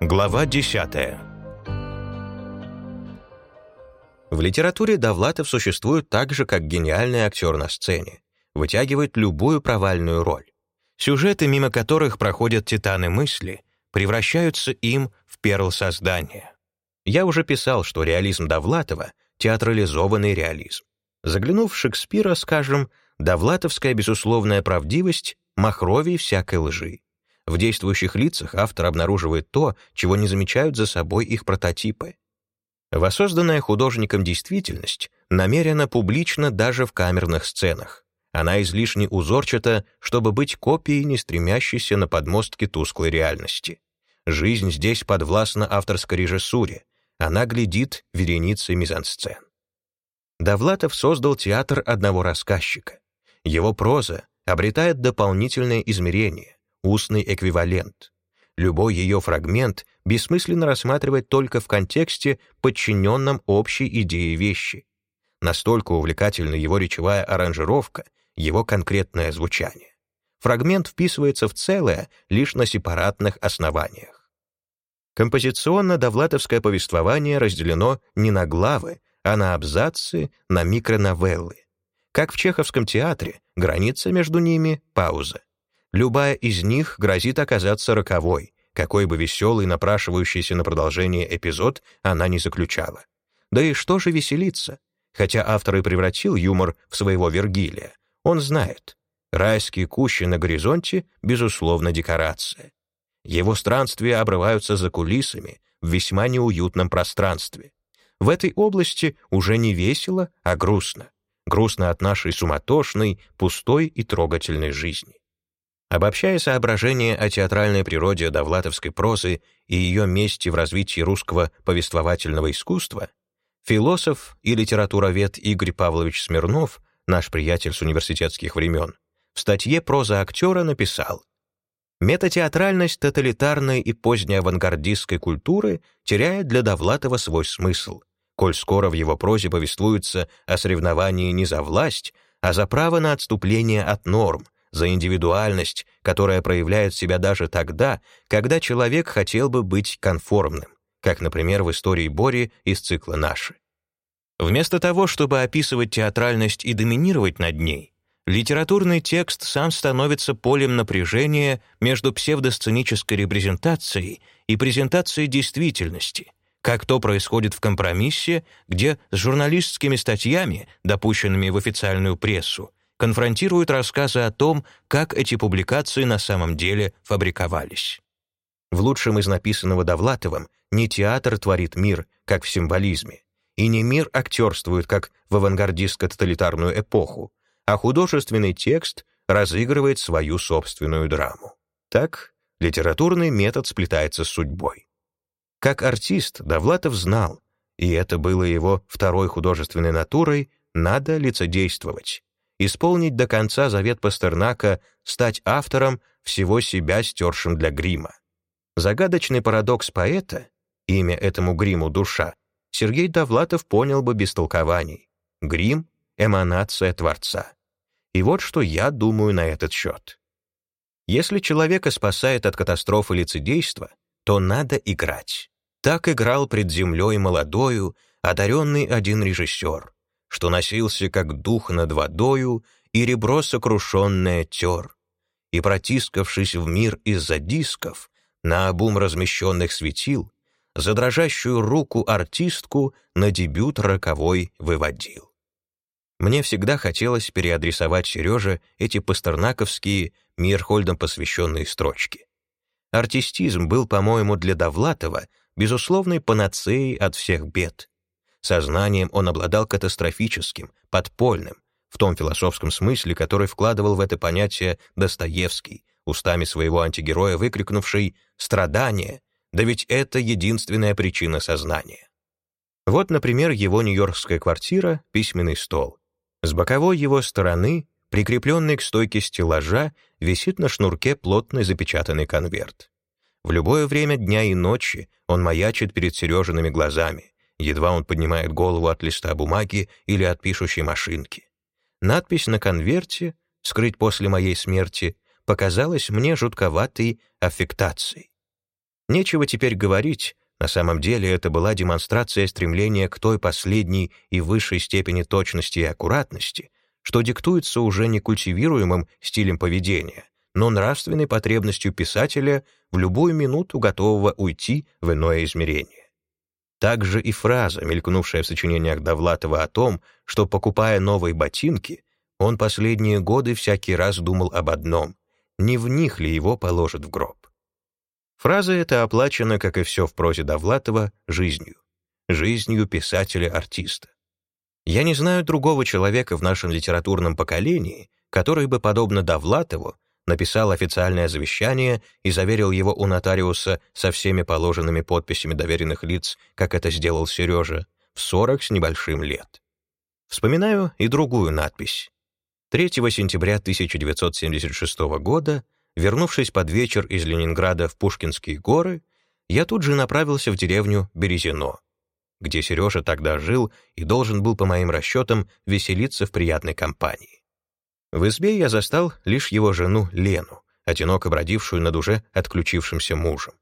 Глава 10. В литературе Довлатов существует так же, как гениальный актер на сцене, вытягивает любую провальную роль. Сюжеты, мимо которых проходят титаны мысли, превращаются им в перл создания. Я уже писал, что реализм Довлатова — театрализованный реализм. Заглянув в Шекспира, скажем, довлатовская безусловная правдивость — махровей всякой лжи. В действующих лицах автор обнаруживает то, чего не замечают за собой их прототипы. Воссозданная художником действительность намерена публично даже в камерных сценах. Она излишне узорчата, чтобы быть копией, не стремящейся на подмостки тусклой реальности. Жизнь здесь подвластна авторской режиссуре. Она глядит вереницей мизансцен. Довлатов создал театр одного рассказчика. Его проза обретает дополнительное измерение устный эквивалент. Любой ее фрагмент бессмысленно рассматривать только в контексте, подчиненном общей идее вещи. Настолько увлекательна его речевая аранжировка, его конкретное звучание. Фрагмент вписывается в целое лишь на сепаратных основаниях. Композиционно довлатовское повествование разделено не на главы, а на абзацы, на микроновеллы. Как в чеховском театре, граница между ними — пауза. Любая из них грозит оказаться роковой, какой бы веселый, напрашивающийся на продолжение эпизод она не заключала. Да и что же веселиться? Хотя автор и превратил юмор в своего Вергилия, он знает, райские кущи на горизонте — безусловно декорация. Его странствия обрываются за кулисами в весьма неуютном пространстве. В этой области уже не весело, а грустно. Грустно от нашей суматошной, пустой и трогательной жизни. Обобщая соображения о театральной природе довлатовской прозы и ее месте в развитии русского повествовательного искусства, философ и литературовед Игорь Павлович Смирнов, наш приятель с университетских времен, в статье «Проза актера» написал «Метатеатральность тоталитарной и поздней авангардистской культуры теряет для Довлатова свой смысл, коль скоро в его прозе повествуется о соревновании не за власть, а за право на отступление от норм, за индивидуальность, которая проявляет себя даже тогда, когда человек хотел бы быть конформным, как, например, в истории Бори из цикла «Наши». Вместо того, чтобы описывать театральность и доминировать над ней, литературный текст сам становится полем напряжения между псевдосценической репрезентацией и презентацией действительности, как то происходит в компромиссе, где с журналистскими статьями, допущенными в официальную прессу, конфронтируют рассказы о том, как эти публикации на самом деле фабриковались. В лучшем из написанного Довлатовым не театр творит мир, как в символизме, и не мир актерствует, как в авангардистско-тоталитарную эпоху, а художественный текст разыгрывает свою собственную драму. Так литературный метод сплетается с судьбой. Как артист Довлатов знал, и это было его второй художественной натурой, надо лицедействовать, исполнить до конца завет Пастернака стать автором всего себя стершим для грима. Загадочный парадокс поэта, имя этому гриму душа, Сергей Довлатов понял бы без толкований. Грим — эманация Творца. И вот что я думаю на этот счет. Если человека спасает от катастрофы лицедейства, то надо играть. Так играл пред землей молодою, одаренный один режиссер что носился как дух над водою и ребро сокрушенное тер. И, протискавшись в мир из-за дисков, на обум размещенных светил, за дрожащую руку артистку на дебют роковой выводил. Мне всегда хотелось переадресовать Сереже эти пастернаковские, Мирхольдом посвященные строчки. Артистизм был, по-моему, для Довлатова безусловной панацеей от всех бед. Сознанием он обладал катастрофическим, подпольным, в том философском смысле, который вкладывал в это понятие Достоевский, устами своего антигероя выкрикнувший «страдание», да ведь это единственная причина сознания. Вот, например, его нью-йоркская квартира, письменный стол. С боковой его стороны, прикрепленный к стойке стеллажа, висит на шнурке плотный запечатанный конверт. В любое время дня и ночи он маячит перед Сережиными глазами, едва он поднимает голову от листа бумаги или от пишущей машинки. Надпись на конверте «Скрыть после моей смерти» показалась мне жутковатой аффектацией. Нечего теперь говорить, на самом деле это была демонстрация стремления к той последней и высшей степени точности и аккуратности, что диктуется уже не культивируемым стилем поведения, но нравственной потребностью писателя в любую минуту готового уйти в иное измерение. Также и фраза, мелькнувшая в сочинениях Довлатова о том, что, покупая новые ботинки, он последние годы всякий раз думал об одном — не в них ли его положат в гроб. Фраза эта оплачена, как и все в прозе Довлатова, жизнью. Жизнью писателя-артиста. Я не знаю другого человека в нашем литературном поколении, который бы, подобно Довлатову, написал официальное завещание и заверил его у нотариуса со всеми положенными подписями доверенных лиц, как это сделал Сережа, в 40 с небольшим лет. Вспоминаю и другую надпись. 3 сентября 1976 года, вернувшись под вечер из Ленинграда в Пушкинские горы, я тут же направился в деревню Березино, где Сережа тогда жил и должен был, по моим расчетам, веселиться в приятной компании. В избе я застал лишь его жену Лену, одиноко бродившую над уже отключившимся мужем.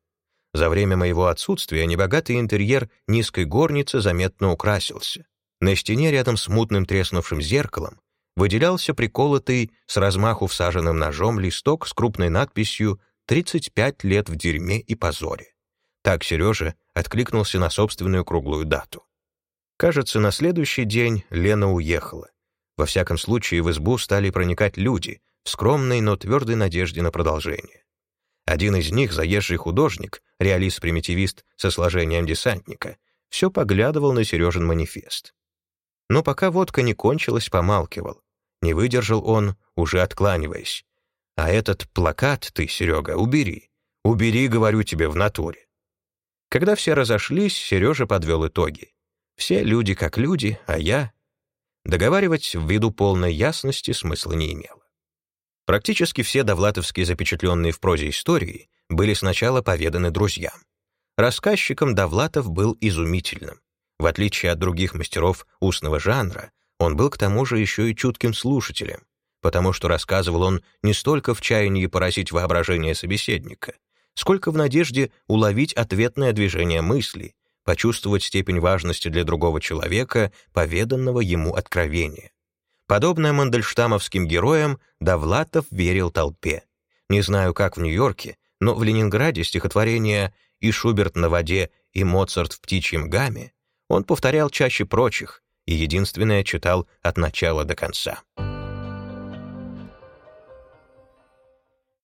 За время моего отсутствия небогатый интерьер низкой горницы заметно украсился. На стене рядом с мутным треснувшим зеркалом выделялся приколотый с размаху всаженным ножом листок с крупной надписью «35 лет в дерьме и позоре». Так Сережа откликнулся на собственную круглую дату. Кажется, на следующий день Лена уехала. Во всяком случае, в избу стали проникать люди в скромной, но твердой надежде на продолжение. Один из них, заезжий художник, реалист-примитивист со сложением десантника, все поглядывал на Сережин манифест. Но пока водка не кончилась, помалкивал. Не выдержал он, уже откланиваясь. «А этот плакат ты, Серега, убери. Убери, говорю тебе, в натуре». Когда все разошлись, Сережа подвел итоги. Все люди как люди, а я Договаривать ввиду полной ясности смысла не имело. Практически все довлатовские запечатленные в прозе истории были сначала поведаны друзьям. Рассказчиком Довлатов был изумительным. В отличие от других мастеров устного жанра, он был к тому же еще и чутким слушателем, потому что рассказывал он не столько в чаянии поразить воображение собеседника, сколько в надежде уловить ответное движение мысли почувствовать степень важности для другого человека, поведанного ему откровения. Подобно мандельштамовским героям, Довлатов верил толпе. Не знаю, как в Нью-Йорке, но в Ленинграде стихотворения «И Шуберт на воде», и «Моцарт в птичьем гамме» он повторял чаще прочих и единственное читал от начала до конца.